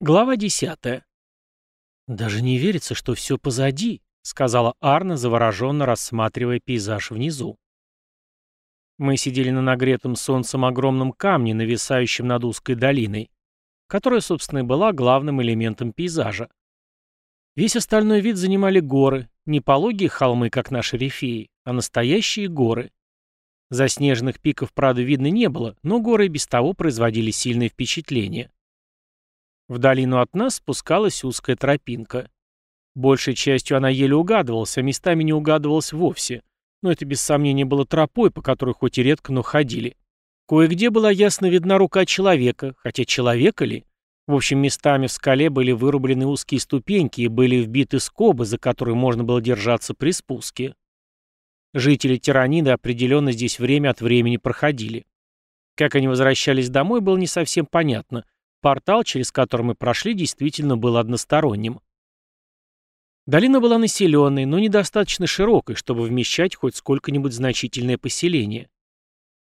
Глава десятая. «Даже не верится, что все позади», — сказала Арна, завороженно рассматривая пейзаж внизу. Мы сидели на нагретом солнцем огромном камне, нависающем над узкой долиной, которая, собственно, и была главным элементом пейзажа. Весь остальной вид занимали горы, не пологие холмы, как наши рифеи, а настоящие горы. Заснеженных пиков, правда, видно не было, но горы без того производили сильное впечатление. В долину от нас спускалась узкая тропинка. Большей частью она еле угадывалась, а местами не угадывалась вовсе. Но это без сомнения было тропой, по которой хоть и редко, но ходили. Кое-где была ясно видна рука человека, хотя человека ли? В общем, местами в скале были вырублены узкие ступеньки и были вбиты скобы, за которые можно было держаться при спуске. Жители Тираниды определенно здесь время от времени проходили. Как они возвращались домой, было не совсем понятно – Портал, через который мы прошли, действительно был односторонним. Долина была населенной, но недостаточно широкой, чтобы вмещать хоть сколько-нибудь значительное поселение.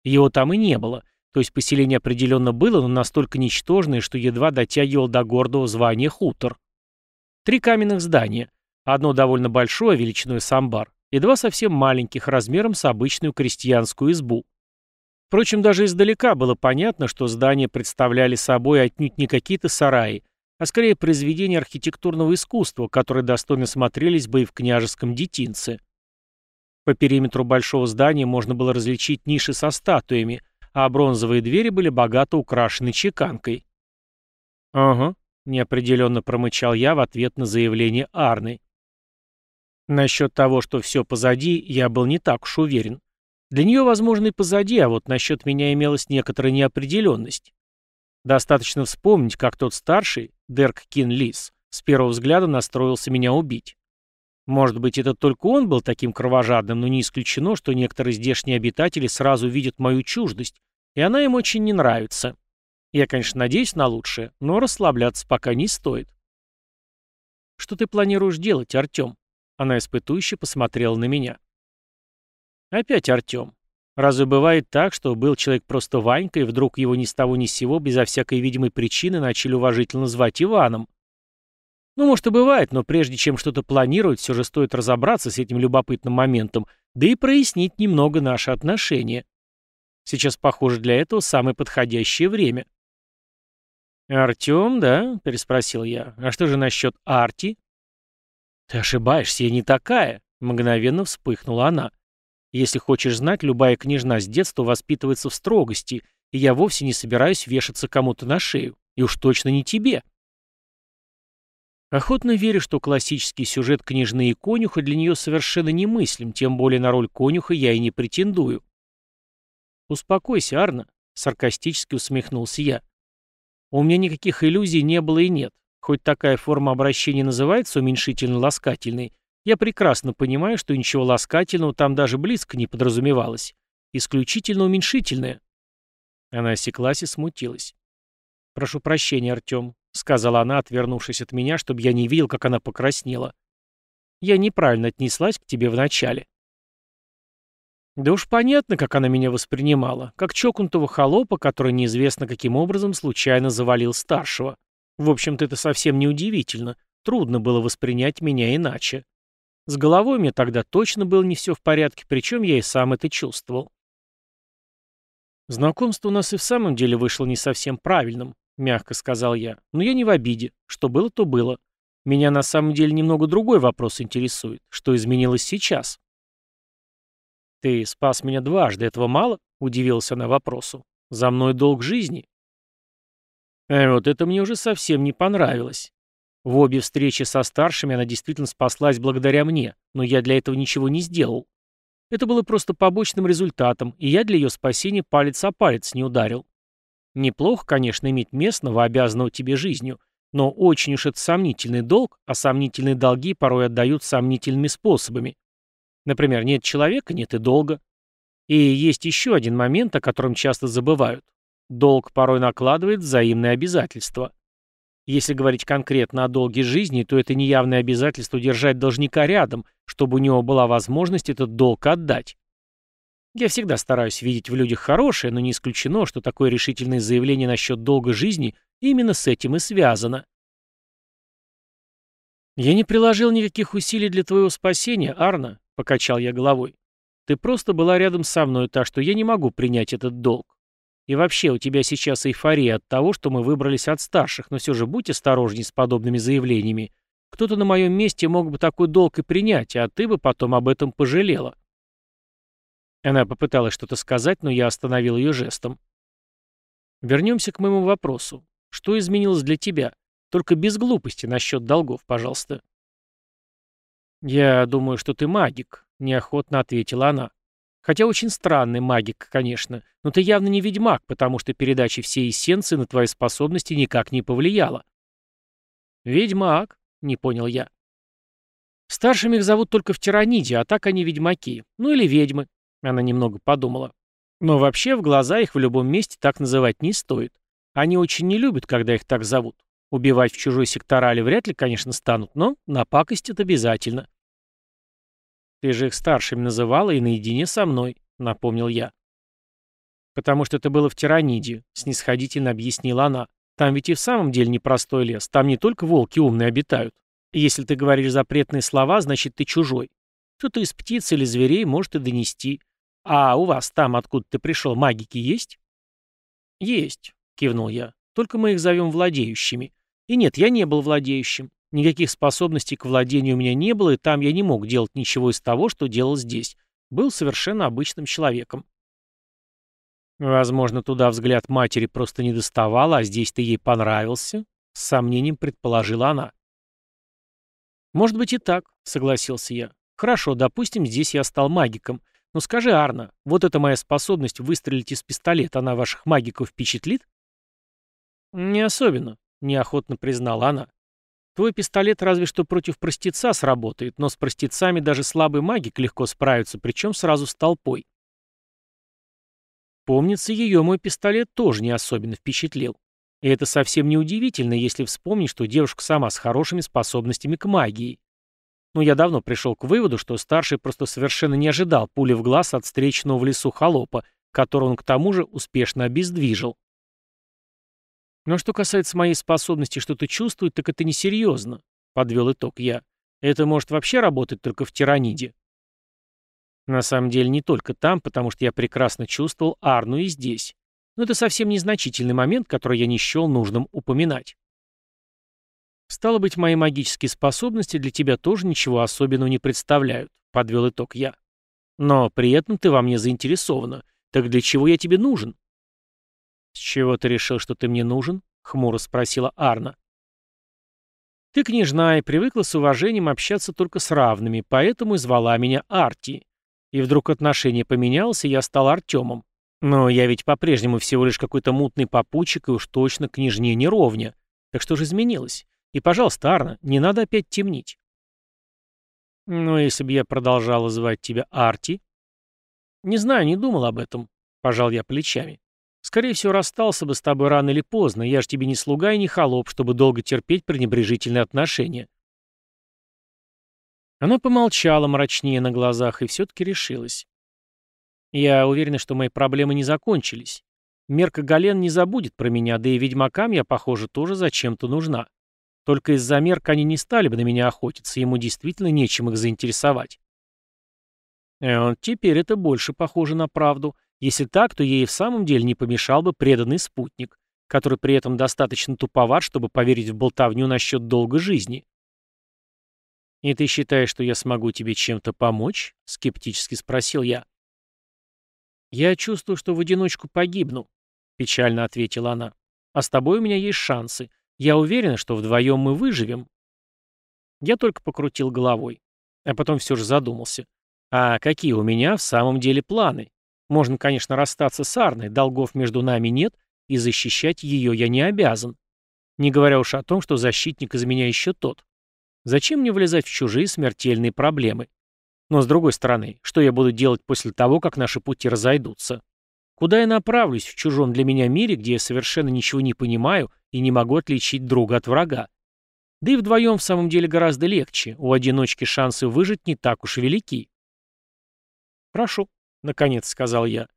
Его там и не было, то есть поселение определенно было, но настолько ничтожное, что едва дотягивал до гордого звания хутор. Три каменных здания, одно довольно большое, величиной с амбар, и два совсем маленьких, размером с обычную крестьянскую избу. Впрочем, даже издалека было понятно, что здания представляли собой отнюдь не какие-то сараи, а скорее произведения архитектурного искусства, которые достойно смотрелись бы и в княжеском детинце. По периметру большого здания можно было различить ниши со статуями, а бронзовые двери были богато украшены чеканкой. «Ага», — неопределенно промычал я в ответ на заявление Арны. Насчет того, что все позади, я был не так уж уверен. Для нее, возможно, и позади, а вот насчет меня имелась некоторая неопределенность. Достаточно вспомнить, как тот старший, Дерк Кин Лис, с первого взгляда настроился меня убить. Может быть, это только он был таким кровожадным, но не исключено, что некоторые здешние обитатели сразу видят мою чуждость, и она им очень не нравится. Я, конечно, надеюсь на лучшее, но расслабляться пока не стоит. «Что ты планируешь делать, Артем?» Она испытующе посмотрела на меня. Опять Артем. Разве бывает так, что был человек просто Ванькой, и вдруг его ни с того ни с сего, безо всякой видимой причины, начали уважительно звать Иваном? Ну, может и бывает, но прежде чем что-то планировать, все же стоит разобраться с этим любопытным моментом, да и прояснить немного наши отношения. Сейчас, похоже, для этого самое подходящее время. «Артем, да?» — переспросил я. «А что же насчет Арти?» «Ты ошибаешься, я не такая», — мгновенно вспыхнула она. Если хочешь знать, любая княжна с детства воспитывается в строгости, и я вовсе не собираюсь вешаться кому-то на шею. И уж точно не тебе. Охотно верю, что классический сюжет княжны и конюха для нее совершенно немыслим, тем более на роль конюха я и не претендую. «Успокойся, Арна», — саркастически усмехнулся я. «У меня никаких иллюзий не было и нет. Хоть такая форма обращения называется уменьшительно-ласкательной, я прекрасно понимаю, что ничего ласкательного там даже близко не подразумевалось. Исключительно уменьшительное. Она осеклась и смутилась. «Прошу прощения, Артем», — сказала она, отвернувшись от меня, чтобы я не видел, как она покраснела. «Я неправильно отнеслась к тебе вначале». Да уж понятно, как она меня воспринимала, как чокнутого холопа, который неизвестно каким образом случайно завалил старшего. В общем-то, это совсем не удивительно. Трудно было воспринять меня иначе. С головой мне тогда точно было не все в порядке, причем я и сам это чувствовал. «Знакомство у нас и в самом деле вышло не совсем правильным», — мягко сказал я. «Но я не в обиде. Что было, то было. Меня на самом деле немного другой вопрос интересует. Что изменилось сейчас?» «Ты спас меня дважды. Этого мало?» — удивился она вопросу. «За мной долг жизни». А вот это мне уже совсем не понравилось. В обе встречи со старшими она действительно спаслась благодаря мне, но я для этого ничего не сделал. Это было просто побочным результатом, и я для ее спасения палец о палец не ударил. Неплохо, конечно, иметь местного, обязанного тебе жизнью, но очень уж это сомнительный долг, а сомнительные долги порой отдают сомнительными способами. Например, нет человека, нет и долга. И есть еще один момент, о котором часто забывают. Долг порой накладывает взаимные обязательства. Если говорить конкретно о долге жизни, то это неявное обязательство держать должника рядом, чтобы у него была возможность этот долг отдать. Я всегда стараюсь видеть в людях хорошее, но не исключено, что такое решительное заявление насчет долга жизни именно с этим и связано. «Я не приложил никаких усилий для твоего спасения, Арна», — покачал я головой. «Ты просто была рядом со мной, так что я не могу принять этот долг. И вообще, у тебя сейчас эйфория от того, что мы выбрались от старших, но все же будь осторожней с подобными заявлениями. Кто-то на моем месте мог бы такой долг и принять, а ты бы потом об этом пожалела». Она попыталась что-то сказать, но я остановил ее жестом. «Вернемся к моему вопросу. Что изменилось для тебя? Только без глупости насчет долгов, пожалуйста». «Я думаю, что ты магик», — неохотно ответила она. «Хотя очень странный магик, конечно, но ты явно не ведьмак, потому что передача всей эссенции на твои способности никак не повлияла». «Ведьмак», — не понял я. «Старшими их зовут только в Тираниде, а так они ведьмаки. Ну или ведьмы», — она немного подумала. «Но вообще в глаза их в любом месте так называть не стоит. Они очень не любят, когда их так зовут. Убивать в чужой секторале вряд ли, конечно, станут, но напакостят обязательно. «Ты же их старшими называла и наедине со мной», — напомнил я. «Потому что это было в Тираниде», — снисходительно объяснила она. «Там ведь и в самом деле непростой лес. Там не только волки умные обитают. Если ты говоришь запретные слова, значит, ты чужой. Кто-то из птиц или зверей может и донести. А у вас там, откуда ты пришел, магики есть?» «Есть», — кивнул я. «Только мы их зовем владеющими. И нет, я не был владеющим. Никаких способностей к владению у меня не было, и там я не мог делать ничего из того, что делал здесь. Был совершенно обычным человеком. Возможно, туда взгляд матери просто не доставал, а здесь ты ей понравился, с сомнением предположила она. Может быть и так, согласился я. Хорошо, допустим, здесь я стал магиком. Но скажи, Арна, вот эта моя способность выстрелить из пистолета, она ваших магиков впечатлит? Не особенно, неохотно признала она. Твой пистолет разве что против простеца сработает, но с простецами даже слабый магик легко справится, причем сразу с толпой. Помнится, ее мой пистолет тоже не особенно впечатлил. И это совсем не удивительно, если вспомнить, что девушка сама с хорошими способностями к магии. Но я давно пришел к выводу, что старший просто совершенно не ожидал пули в глаз от встречного в лесу холопа, которого он к тому же успешно обездвижил. Но что касается моей способности что-то чувствовать, так это несерьезно, подвел итог я. Это может вообще работать только в тираниде. На самом деле не только там, потому что я прекрасно чувствовал Арну и здесь. Но это совсем незначительный момент, который я не счел нужным упоминать. Стало быть, мои магические способности для тебя тоже ничего особенного не представляют, подвел итог я. Но при этом ты во мне заинтересована. Так для чего я тебе нужен? «С чего ты решил, что ты мне нужен?» — хмуро спросила Арна. «Ты княжна и привыкла с уважением общаться только с равными, поэтому и звала меня Арти. И вдруг отношение поменялось, и я стал Артемом. Но я ведь по-прежнему всего лишь какой-то мутный попутчик и уж точно княжне не ровня. Так что же изменилось? И, пожалуйста, Арна, не надо опять темнить». «Ну, если бы я продолжала звать тебя Арти...» «Не знаю, не думал об этом», — пожал я плечами. Скорее всего, расстался бы с тобой рано или поздно, я же тебе не слуга и не холоп, чтобы долго терпеть пренебрежительные отношения. Она помолчала мрачнее на глазах и все-таки решилась. Я уверена, что мои проблемы не закончились. Мерка Гален не забудет про меня, да и ведьмакам я, похоже, тоже зачем-то нужна. Только из-за Мерка они не стали бы на меня охотиться, ему действительно нечем их заинтересовать. И теперь это больше похоже на правду. Если так, то ей в самом деле не помешал бы преданный спутник, который при этом достаточно туповат, чтобы поверить в болтовню насчет долга жизни. «И ты считаешь, что я смогу тебе чем-то помочь?» — скептически спросил я. «Я чувствую, что в одиночку погибну», — печально ответила она. «А с тобой у меня есть шансы. Я уверена, что вдвоем мы выживем». Я только покрутил головой, а потом все же задумался. А какие у меня в самом деле планы? Можно, конечно, расстаться с Арной, долгов между нами нет, и защищать ее я не обязан. Не говоря уж о том, что защитник из меня еще тот. Зачем мне влезать в чужие смертельные проблемы? Но с другой стороны, что я буду делать после того, как наши пути разойдутся? Куда я направлюсь в чужом для меня мире, где я совершенно ничего не понимаю и не могу отличить друга от врага? Да и вдвоем в самом деле гораздо легче, у одиночки шансы выжить не так уж велики. Прошу. — наконец сказал я.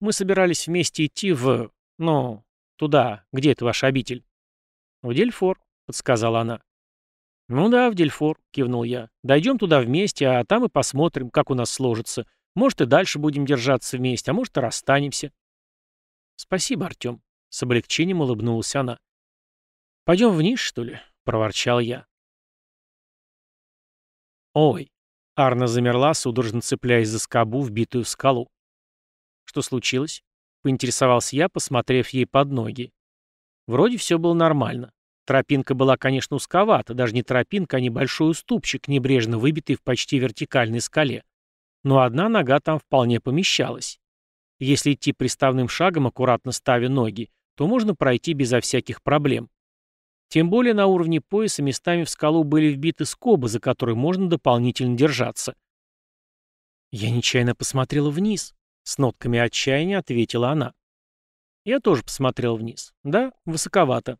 «Мы собирались вместе идти в... ну, туда, где это ваша обитель?» «В Дельфор», — подсказала она. «Ну да, в Дельфор», — кивнул я. «Дойдем туда вместе, а там и посмотрим, как у нас сложится. Может, и дальше будем держаться вместе, а может, и расстанемся». «Спасибо, Артем», — с облегчением улыбнулась она. «Пойдем вниз, что ли?» — проворчал я. «Ой!» — Арна замерла, судорожно цепляясь за скобу, вбитую в скалу. «Что случилось?» — поинтересовался я, посмотрев ей под ноги. Вроде все было нормально. Тропинка была, конечно, узковата, даже не тропинка, а небольшой уступчик, небрежно выбитый в почти вертикальной скале. Но одна нога там вполне помещалась. Если идти приставным шагом, аккуратно ставя ноги, то можно пройти безо всяких проблем. Тем более на уровне пояса местами в скалу были вбиты скобы, за которые можно дополнительно держаться. Я нечаянно посмотрела вниз. С нотками отчаяния ответила она. Я тоже посмотрел вниз. Да, высоковато.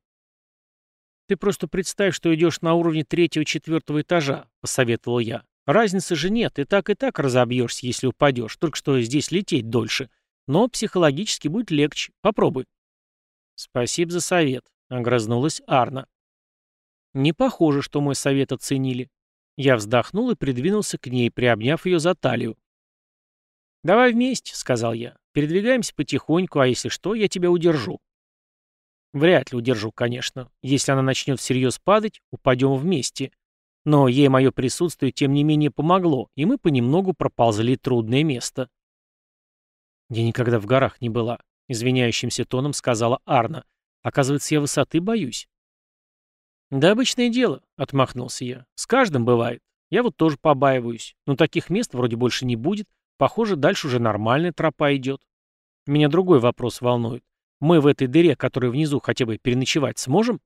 «Ты просто представь, что идешь на уровне третьего-четвертого этажа», — посоветовал я. «Разницы же нет, и так и так разобьешься, если упадешь, только что здесь лететь дольше. Но психологически будет легче. Попробуй». «Спасибо за совет», — огрызнулась Арна. «Не похоже, что мой совет оценили». Я вздохнул и придвинулся к ней, приобняв ее за талию. «Давай вместе», — сказал я. «Передвигаемся потихоньку, а если что, я тебя удержу». Вряд ли удержу, конечно. Если она начнет всерьез падать, упадем вместе. Но ей мое присутствие тем не менее помогло, и мы понемногу проползли трудное место. «Я никогда в горах не была», — извиняющимся тоном сказала Арна. «Оказывается, я высоты боюсь». «Да обычное дело», — отмахнулся я. «С каждым бывает. Я вот тоже побаиваюсь. Но таких мест вроде больше не будет. Похоже, дальше уже нормальная тропа идет. Меня другой вопрос волнует. Мы в этой дыре, которая внизу, хотя бы переночевать сможем?»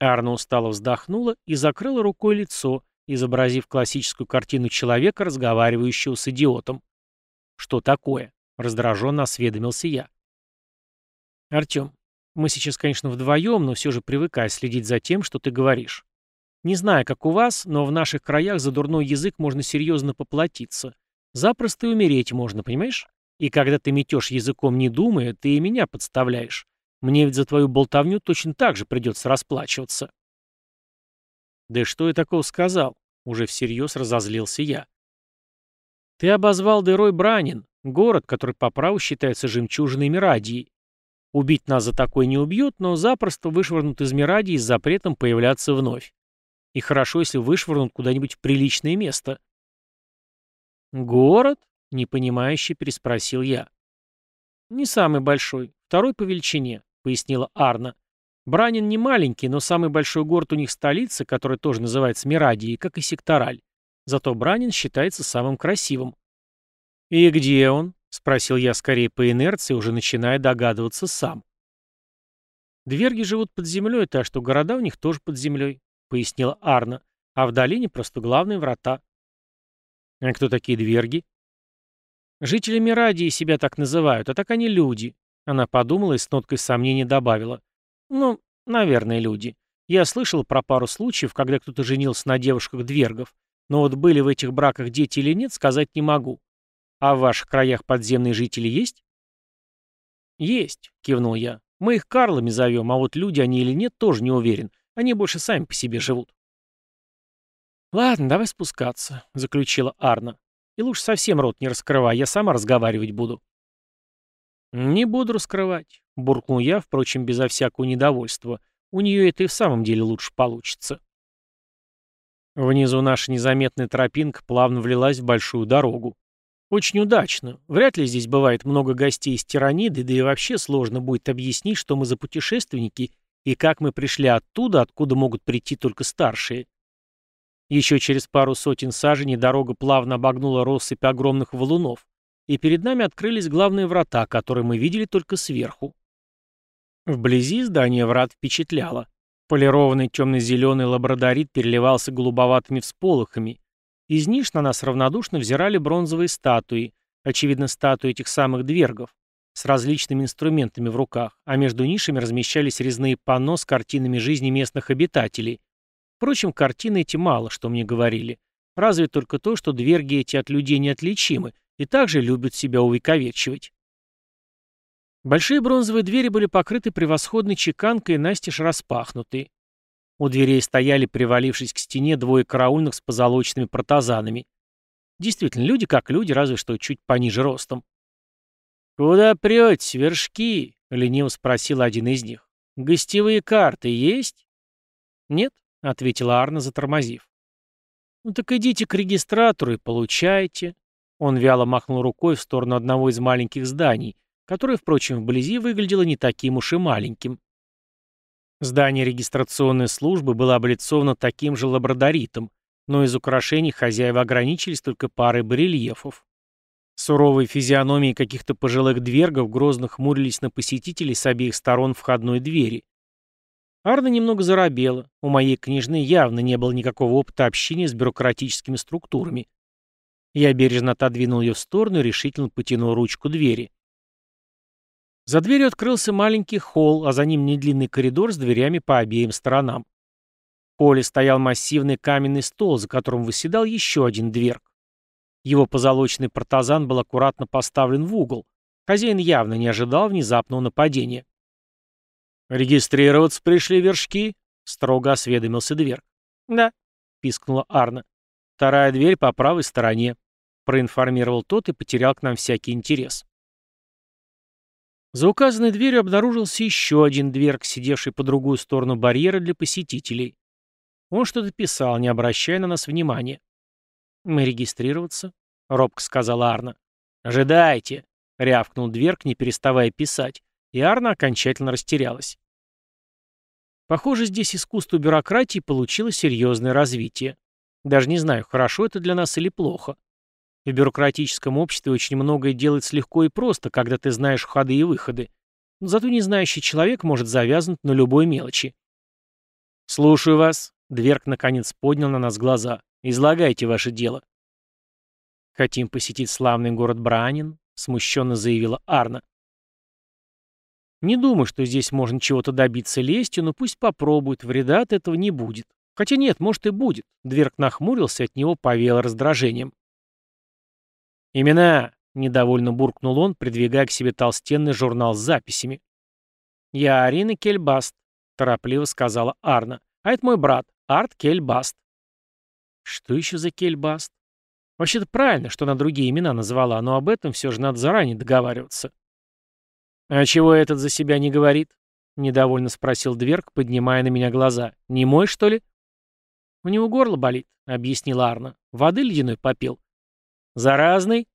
Арна устало вздохнула и закрыла рукой лицо, изобразив классическую картину человека, разговаривающего с идиотом. «Что такое?» — раздраженно осведомился я. «Артем, мы сейчас, конечно, вдвоем, но все же привыкай следить за тем, что ты говоришь. Не знаю, как у вас, но в наших краях за дурной язык можно серьезно поплатиться. Запросто и умереть можно, понимаешь? И когда ты метешь языком не думая, ты и меня подставляешь. Мне ведь за твою болтовню точно так же придется расплачиваться. Да что я такого сказал? Уже всерьез разозлился я. Ты обозвал дырой Бранин, город, который по праву считается жемчужиной Мирадии. Убить нас за такое не убьют, но запросто вышвырнут из Мирадии с запретом появляться вновь. И хорошо, если вышвырнут куда-нибудь в приличное место. Город? Непонимающе переспросил я. «Не самый большой, второй по величине», — пояснила Арна. «Бранин не маленький, но самый большой город у них столица, который тоже называется Мирадией, как и Сектораль. Зато Бранин считается самым красивым». «И где он?» — спросил я скорее по инерции, уже начиная догадываться сам. «Дверги живут под землей, так что города у них тоже под землей», — пояснила Арна. «А в долине просто главные врата». «А кто такие дверги?» Жители Мирадии себя так называют, а так они люди. Она подумала и с ноткой сомнения добавила. Ну, наверное, люди. Я слышал про пару случаев, когда кто-то женился на девушках-двергов, но вот были в этих браках дети или нет, сказать не могу. А в ваших краях подземные жители есть? Есть, кивнул я. Мы их Карлами зовем, а вот люди они или нет, тоже не уверен. Они больше сами по себе живут. «Ладно, давай спускаться», — заключила Арна. И лучше совсем рот не раскрывай, я сама разговаривать буду. Не буду раскрывать, буркнул я, впрочем, безо всякого недовольства. У нее это и в самом деле лучше получится. Внизу наша незаметная тропинка плавно влилась в большую дорогу. Очень удачно. Вряд ли здесь бывает много гостей из Тираниды, да и вообще сложно будет объяснить, что мы за путешественники и как мы пришли оттуда, откуда могут прийти только старшие. Еще через пару сотен саженей дорога плавно обогнула россыпь огромных валунов, и перед нами открылись главные врата, которые мы видели только сверху. Вблизи здание врат впечатляло. Полированный темно-зеленый лабрадорит переливался голубоватыми всполохами. Из ниш на нас равнодушно взирали бронзовые статуи, очевидно, статуи этих самых двергов, с различными инструментами в руках, а между нишами размещались резные панно с картинами жизни местных обитателей, Впрочем, картины эти мало что мне говорили. Разве только то, что дверги эти от людей неотличимы и также любят себя увековечивать. Большие бронзовые двери были покрыты превосходной чеканкой и настежь распахнуты. У дверей стояли, привалившись к стене, двое караульных с позолоченными протазанами. Действительно, люди как люди, разве что чуть пониже ростом. «Куда прете, вершки?» — лениво спросил один из них. «Гостевые карты есть?» «Нет», — ответила Арна, затормозив. «Ну так идите к регистратору и получайте». Он вяло махнул рукой в сторону одного из маленьких зданий, которое, впрочем, вблизи выглядело не таким уж и маленьким. Здание регистрационной службы было облицовано таким же лабрадоритом, но из украшений хозяева ограничились только парой барельефов. Суровые физиономии каких-то пожилых двергов грозно хмурились на посетителей с обеих сторон входной двери. Арна немного заробела. У моей княжны явно не было никакого опыта общения с бюрократическими структурами. Я бережно отодвинул ее в сторону и решительно потянул ручку двери. За дверью открылся маленький холл, а за ним недлинный коридор с дверями по обеим сторонам. В холле стоял массивный каменный стол, за которым выседал еще один дверк. Его позолоченный партазан был аккуратно поставлен в угол. Хозяин явно не ожидал внезапного нападения. «Регистрироваться пришли вершки?» — строго осведомился дверк. «Да», — пискнула Арна. «Вторая дверь по правой стороне», — проинформировал тот и потерял к нам всякий интерес. За указанной дверью обнаружился еще один дверк, сидевший по другую сторону барьера для посетителей. Он что-то писал, не обращая на нас внимания. «Мы регистрироваться?» — робко сказала Арна. «Ожидайте!» — рявкнул дверк, не переставая писать, и Арна окончательно растерялась. Похоже, здесь искусство бюрократии получило серьезное развитие. Даже не знаю, хорошо это для нас или плохо. В бюрократическом обществе очень многое делается легко и просто, когда ты знаешь ходы и выходы. Но зато не знающий человек может завязнуть на любой мелочи. «Слушаю вас», — Дверк наконец поднял на нас глаза. «Излагайте ваше дело». «Хотим посетить славный город Бранин», — смущенно заявила Арна. «Не думаю, что здесь можно чего-то добиться лестью, но пусть попробует, вреда от этого не будет. Хотя нет, может и будет». Дверк нахмурился, от него повеяло раздражением. «Имена!» — недовольно буркнул он, придвигая к себе толстенный журнал с записями. «Я Арина Кельбаст», — торопливо сказала Арна. «А это мой брат, Арт Кельбаст». «Что еще за Кельбаст?» «Вообще-то правильно, что она другие имена назвала, но об этом все же надо заранее договариваться». «А чего этот за себя не говорит?» — недовольно спросил Дверк, поднимая на меня глаза. «Не мой, что ли?» «У него горло болит», — объяснила Арна. «Воды ледяной попил». «Заразный?»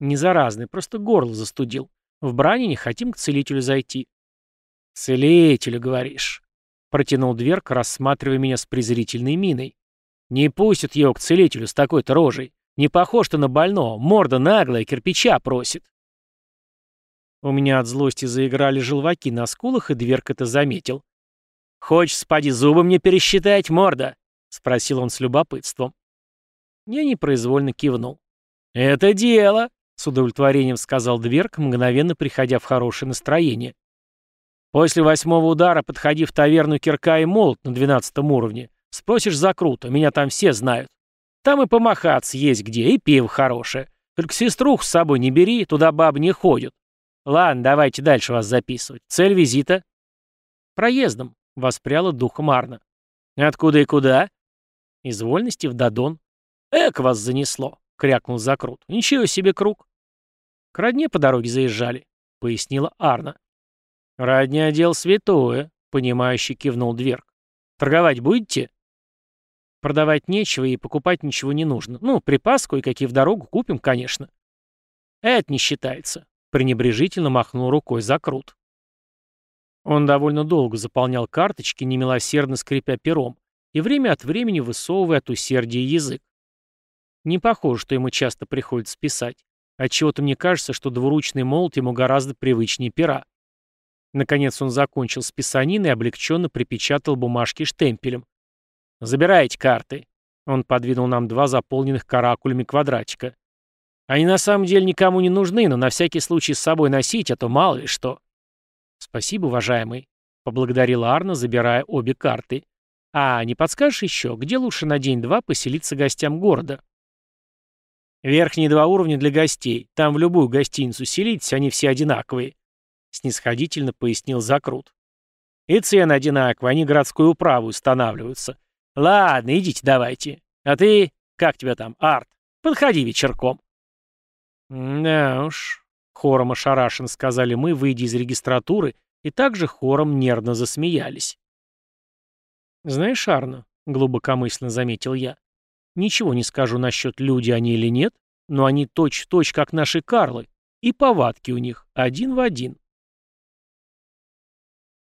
«Не заразный, просто горло застудил. В брани не хотим к целителю зайти». «Целителю, говоришь?» — протянул дверка, рассматривая меня с презрительной миной. «Не пустят его к целителю с такой-то рожей. Не похож ты на больного, морда наглая, кирпича просит». У меня от злости заиграли желваки на скулах, и дверк это заметил. «Хочешь, спади зубы мне пересчитать, морда?» — спросил он с любопытством. Я непроизвольно кивнул. «Это дело!» — с удовлетворением сказал Дверк, мгновенно приходя в хорошее настроение. «После восьмого удара подходи в таверну Кирка и Молот на двенадцатом уровне. Спросишь за круто, меня там все знают. Там и помахаться есть где, и пиво хорошее. Только сеструху с собой не бери, туда бабы не ходят. Ладно, давайте дальше вас записывать. Цель визита?» «Проездом», — воспряла духом Арна. «Откуда и куда?» «Из вольности в Дадон». «Эк, вас занесло. — крякнул Закрут. «Ничего себе круг!» «К родне по дороге заезжали», — пояснила Арна. «Родня дел святое», — понимающе кивнул Дверк. «Торговать будете?» «Продавать нечего и покупать ничего не нужно. Ну, припас кое-какие в дорогу купим, конечно». «Это не считается», — пренебрежительно махнул рукой Закрут. Он довольно долго заполнял карточки, немилосердно скрипя пером, и время от времени высовывая от усердия язык. Не похоже, что ему часто приходится писать. Отчего-то мне кажется, что двуручный молот ему гораздо привычнее пера. Наконец он закончил с писаниной и облегченно припечатал бумажки штемпелем. «Забирайте карты». Он подвинул нам два заполненных каракулями квадратика. «Они на самом деле никому не нужны, но на всякий случай с собой носить, а то мало ли что». «Спасибо, уважаемый», — поблагодарила Арна, забирая обе карты. «А не подскажешь еще, где лучше на день-два поселиться гостям города?» Верхние два уровня для гостей. Там в любую гостиницу селитесь, они все одинаковые», — снисходительно пояснил Закрут. И цены одинаковые, они городскую управу устанавливаются. Ладно, идите давайте. А ты, как тебя там, Арт, подходи вечерком. Да уж, хором ошарашен, сказали мы, выйдя из регистратуры, и также хором нервно засмеялись. Знаешь, Арно, глубокомысленно заметил я, ничего не скажу насчет люди они или нет, но они точь-в-точь, точь, как наши Карлы, и повадки у них один в один.